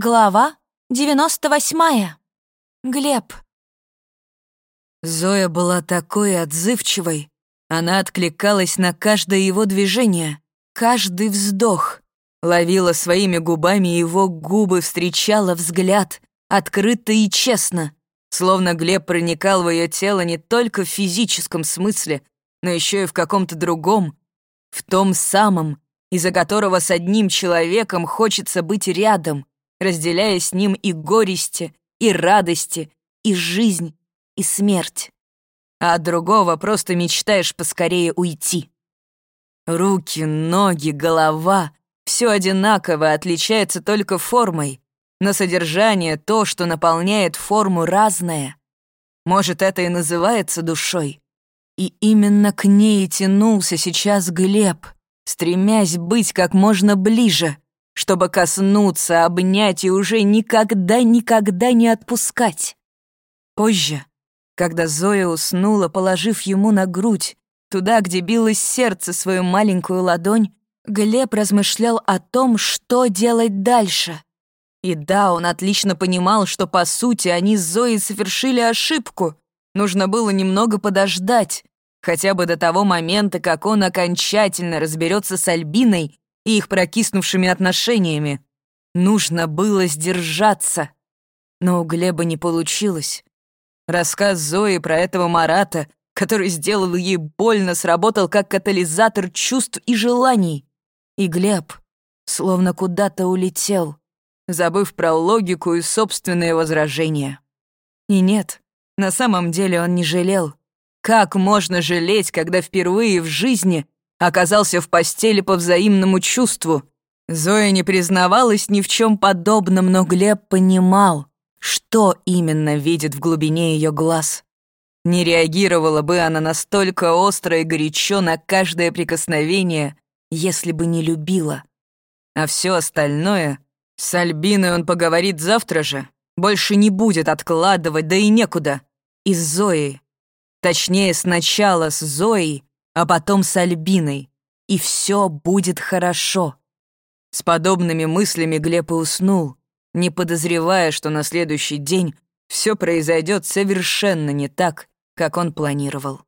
Глава 98. Глеб. Зоя была такой отзывчивой. Она откликалась на каждое его движение, каждый вздох. Ловила своими губами его губы, встречала взгляд, открыто и честно. Словно Глеб проникал в ее тело не только в физическом смысле, но еще и в каком-то другом, в том самом, из-за которого с одним человеком хочется быть рядом, разделяя с ним и горести, и радости, и жизнь, и смерть. А от другого просто мечтаешь поскорее уйти. Руки, ноги, голова — все одинаково, отличается только формой, но содержание, то, что наполняет форму, разное. Может, это и называется душой. И именно к ней тянулся сейчас Глеб, стремясь быть как можно ближе — чтобы коснуться, обнять и уже никогда-никогда не отпускать. Позже, когда Зоя уснула, положив ему на грудь, туда, где билось сердце свою маленькую ладонь, Глеб размышлял о том, что делать дальше. И да, он отлично понимал, что, по сути, они с Зоей совершили ошибку. Нужно было немного подождать, хотя бы до того момента, как он окончательно разберется с Альбиной и их прокиснувшими отношениями. Нужно было сдержаться. Но у Глеба не получилось. Рассказ Зои про этого Марата, который сделал ей больно, сработал как катализатор чувств и желаний. И Глеб словно куда-то улетел, забыв про логику и собственные возражения. И нет, на самом деле он не жалел. Как можно жалеть, когда впервые в жизни оказался в постели по взаимному чувству. Зоя не признавалась ни в чем подобном, но Глеб понимал, что именно видит в глубине ее глаз. Не реагировала бы она настолько остро и горячо на каждое прикосновение, если бы не любила. А все остальное... С Альбиной он поговорит завтра же. Больше не будет откладывать, да и некуда. И с Зоей. Точнее, сначала с Зоей, а потом с Альбиной, и все будет хорошо. С подобными мыслями Глеб и уснул, не подозревая, что на следующий день все произойдет совершенно не так, как он планировал.